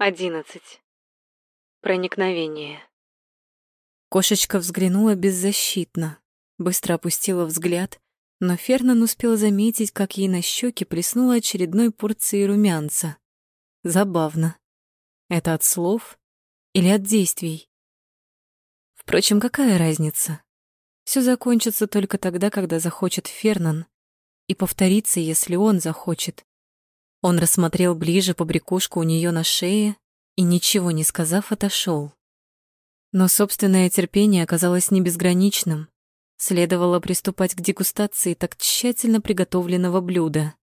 Одиннадцать. Проникновение. Кошечка взглянула беззащитно, быстро опустила взгляд, но Фернан успел заметить, как ей на щеки плеснула очередной порцией румянца. Забавно. Это от слов или от действий? Впрочем, какая разница? Все закончится только тогда, когда захочет Фернан, и повторится, если он захочет. Он рассмотрел ближе побрякушку у нее на шее и, ничего не сказав, отошел. Но собственное терпение оказалось не безграничным. Следовало приступать к дегустации так тщательно приготовленного блюда.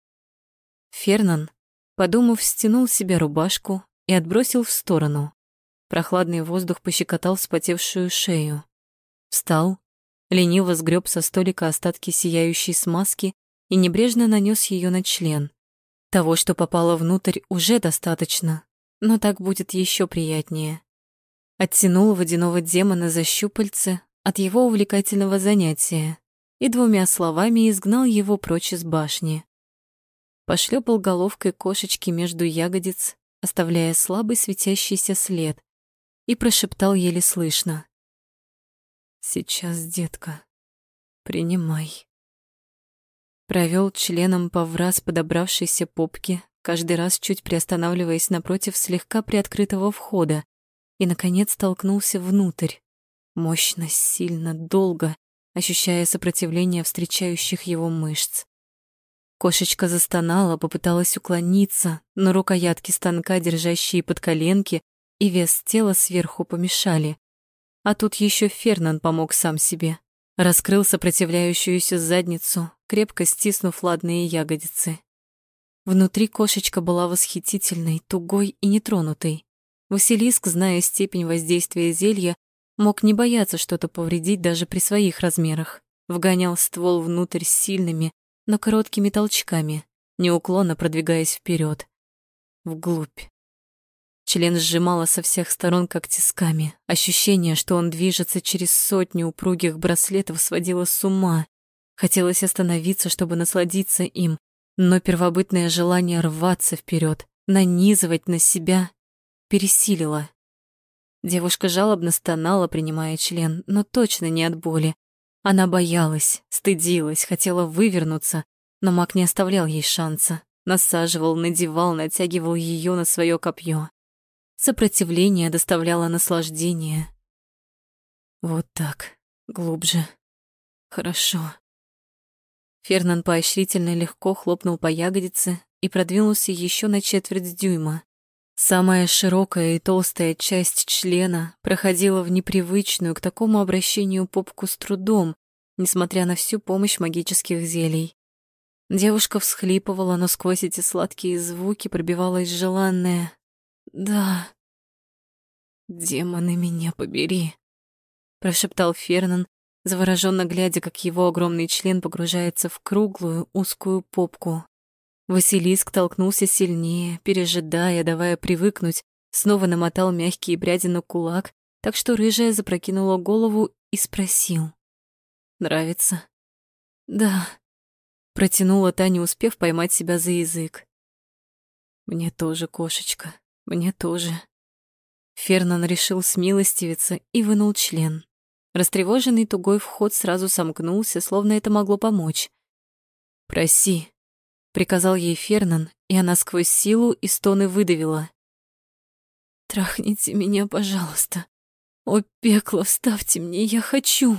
Фернан, подумав, стянул себе рубашку и отбросил в сторону. Прохладный воздух пощекотал вспотевшую шею. Встал, лениво сгреб со столика остатки сияющей смазки и небрежно нанес ее на член. Того, что попало внутрь, уже достаточно, но так будет еще приятнее. Оттянул водяного демона за щупальце от его увлекательного занятия и двумя словами изгнал его прочь из башни. Пошлепал головкой кошечки между ягодиц, оставляя слабый светящийся след, и прошептал еле слышно. «Сейчас, детка, принимай». Провел членом по враз подобравшейся попке, каждый раз чуть приостанавливаясь напротив слегка приоткрытого входа, и, наконец, толкнулся внутрь, мощно, сильно, долго, ощущая сопротивление встречающих его мышц. Кошечка застонала, попыталась уклониться, но рукоятки станка, держащие под коленки, и вес тела сверху помешали. А тут еще Фернан помог сам себе. Раскрыл сопротивляющуюся задницу, крепко стиснув ладные ягодицы. Внутри кошечка была восхитительной, тугой и нетронутой. Василиск, зная степень воздействия зелья, мог не бояться что-то повредить даже при своих размерах. Вгонял ствол внутрь сильными, но короткими толчками, неуклонно продвигаясь вперед, вглубь. Член сжимало со всех сторон, как тисками. Ощущение, что он движется через сотню упругих браслетов, сводило с ума. Хотелось остановиться, чтобы насладиться им, но первобытное желание рваться вперед, нанизывать на себя, пересилило. Девушка жалобно стонала, принимая член, но точно не от боли. Она боялась, стыдилась, хотела вывернуться, но маг не оставлял ей шанса. Насаживал, надевал, натягивал ее на свое копье. Сопротивление доставляло наслаждение. Вот так, глубже. Хорошо. Фернан поощрительно легко хлопнул по ягодице и продвинулся еще на четверть дюйма. Самая широкая и толстая часть члена проходила в непривычную к такому обращению попку с трудом, несмотря на всю помощь магических зелий. Девушка всхлипывала, но сквозь эти сладкие звуки пробивалось желанное «Да». «Демоны, меня побери», — прошептал Фернан, завороженно глядя, как его огромный член погружается в круглую узкую попку. Василиск толкнулся сильнее, пережидая, давая привыкнуть, снова намотал мягкие пряди на кулак, так что рыжая запрокинула голову и спросил. «Нравится?» «Да», — протянула Таня, успев поймать себя за язык. «Мне тоже, кошечка, мне тоже». Фернан решил смилостивиться и вынул член. Растревоженный тугой вход сразу сомкнулся, словно это могло помочь. «Проси», — приказал ей Фернан, и она сквозь силу и стоны выдавила. «Трахните меня, пожалуйста. О, пекло, вставьте мне, я хочу!»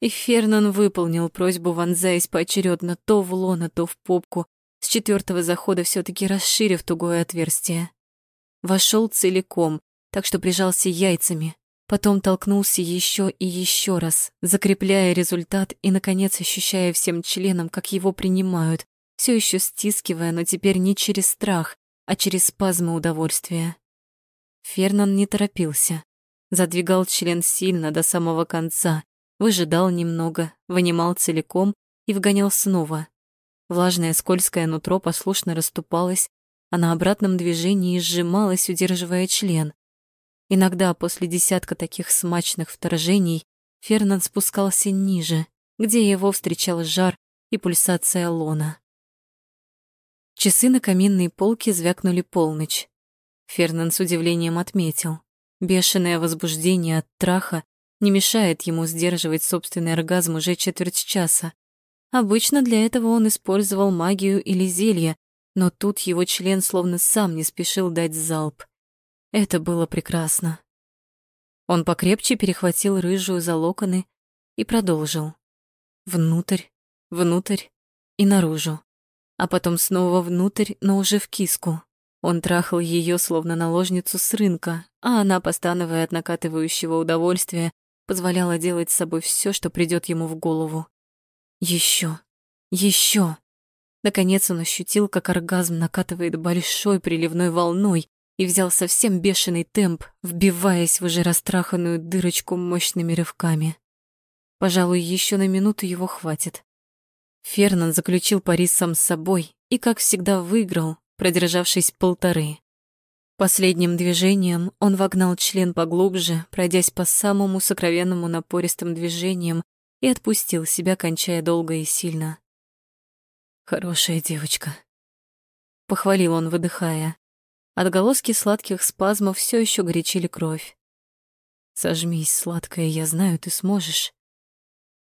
И Фернан выполнил просьбу, вонзаясь поочередно то в лоно, то в попку, с четвертого захода все таки расширив тугое отверстие. Вошел целиком, так что прижался яйцами, Потом толкнулся еще и еще раз, закрепляя результат и, наконец, ощущая всем членом, как его принимают, все еще стискивая, но теперь не через страх, а через спазмы удовольствия. Фернан не торопился. Задвигал член сильно до самого конца, выжидал немного, вынимал целиком и вгонял снова. Влажное скользкое нутро послушно расступалось, а на обратном движении сжималось, удерживая член. Иногда после десятка таких смачных вторжений Фернан спускался ниже, где его встречал жар и пульсация лона. Часы на каминной полке звякнули полночь. Фернан с удивлением отметил. Бешеное возбуждение от траха не мешает ему сдерживать собственный оргазм уже четверть часа. Обычно для этого он использовал магию или зелье, но тут его член словно сам не спешил дать залп. Это было прекрасно. Он покрепче перехватил рыжую за локоны и продолжил. Внутрь, внутрь и наружу. А потом снова внутрь, но уже в киску. Он трахал ее словно наложницу с рынка, а она, постановая от накатывающего удовольствия, позволяла делать с собой все, что придет ему в голову. Еще, еще. Наконец он ощутил, как оргазм накатывает большой приливной волной и взял совсем бешеный темп, вбиваясь в уже растраханную дырочку мощными рывками. Пожалуй, еще на минуту его хватит. Фернан заключил пари сам с собой и, как всегда, выиграл, продержавшись полторы. Последним движением он вогнал член поглубже, пройдясь по самому сокровенному напористым движениям и отпустил себя, кончая долго и сильно. «Хорошая девочка», — похвалил он, выдыхая. Отголоски сладких спазмов все еще горячили кровь. «Сожмись, сладкая, я знаю, ты сможешь».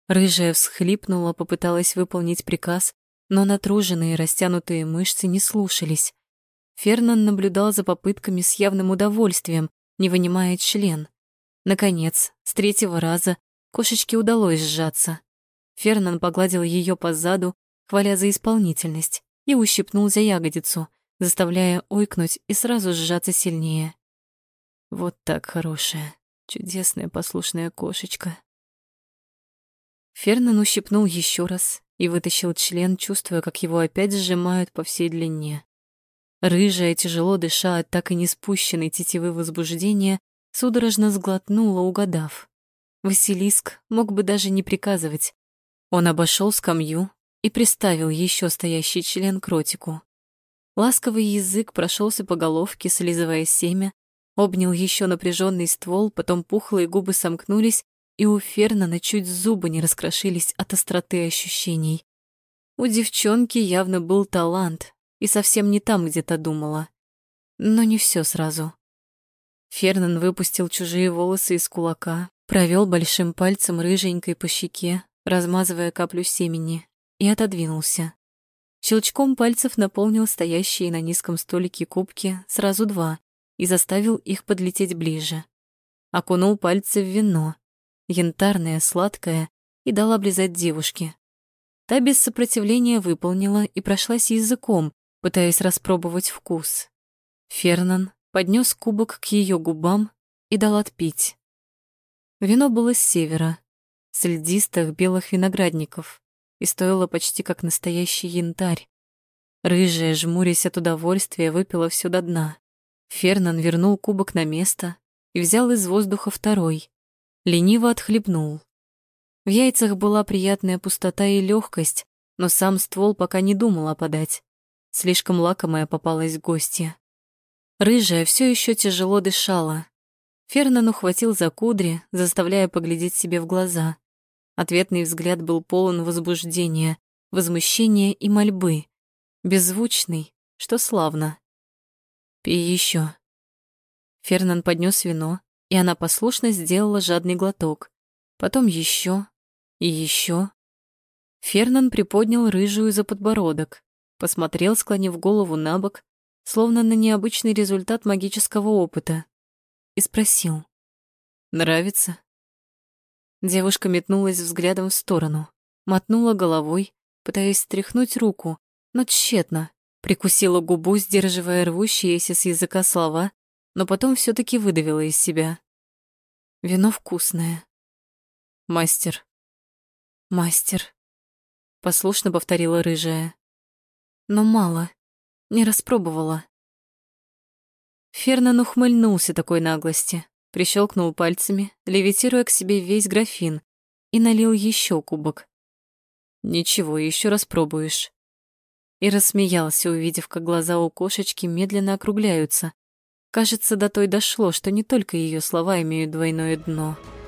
Рыжая всхлипнула, попыталась выполнить приказ, но натруженные растянутые мышцы не слушались. Фернан наблюдал за попытками с явным удовольствием, не вынимая член. Наконец, с третьего раза кошечке удалось сжаться. Фернан погладил ее по заду, хваля за исполнительность, и ущипнул за ягодицу, заставляя ойкнуть и сразу сжаться сильнее. Вот так хорошая, чудесная послушная кошечка. Фернан ущипнул еще раз и вытащил член, чувствуя, как его опять сжимают по всей длине. Рыжая, тяжело дыша от так и не спущенной тетивы возбуждения, судорожно сглотнула, угадав. Василиск мог бы даже не приказывать. Он обошел скамью и приставил еще стоящий член к ротику. Ласковый язык прошелся по головке, слизывая семя, обнял еще напряженный ствол, потом пухлые губы сомкнулись, и у Фернана чуть зубы не раскрошились от остроты ощущений. У девчонки явно был талант, и совсем не там где-то думала. Но не все сразу. Фернан выпустил чужие волосы из кулака, провел большим пальцем рыженькой по щеке, размазывая каплю семени, и отодвинулся. Щелчком пальцев наполнил стоящие на низком столике кубки сразу два и заставил их подлететь ближе. Окунул пальцы в вино, янтарное, сладкое, и дал облизать девушке. Та без сопротивления выполнила и прошлась языком, пытаясь распробовать вкус. Фернан поднес кубок к ее губам и дал отпить. Вино было с севера, с льдистых белых виноградников, и стоило почти как настоящий янтарь. Рыжая, жмурясь от удовольствия, выпила все до дна. Фернан вернул кубок на место и взял из воздуха второй. Лениво отхлебнул. В яйцах была приятная пустота и легкость, но сам ствол пока не думал опадать. Слишком лакомая попалась гостья. Рыжая все еще тяжело дышала. Фернан ухватил за кудри, заставляя поглядеть себе в глаза. Ответный взгляд был полон возбуждения, возмущения и мольбы. Беззвучный, что славно. «Пей еще. Фернан поднес вино, и она послушно сделала жадный глоток. Потом еще и еще. Фернан приподнял рыжую за подбородок, посмотрел, склонив голову на бок, словно на необычный результат магического опыта, и спросил. «Нравится?» Девушка метнулась взглядом в сторону, мотнула головой, пытаясь стряхнуть руку, но тщетно, прикусила губу, сдерживая рвущиеся с языка слова, но потом все таки выдавила из себя. «Вино вкусное». «Мастер». «Мастер», — послушно повторила рыжая но мало, не распробовала. Фернан ухмыльнулся такой наглости, прищелкнул пальцами, левитируя к себе весь графин, и налил еще кубок. «Ничего, еще раз пробуешь». И рассмеялся, увидев, как глаза у кошечки медленно округляются. Кажется, до той дошло, что не только ее слова имеют двойное дно —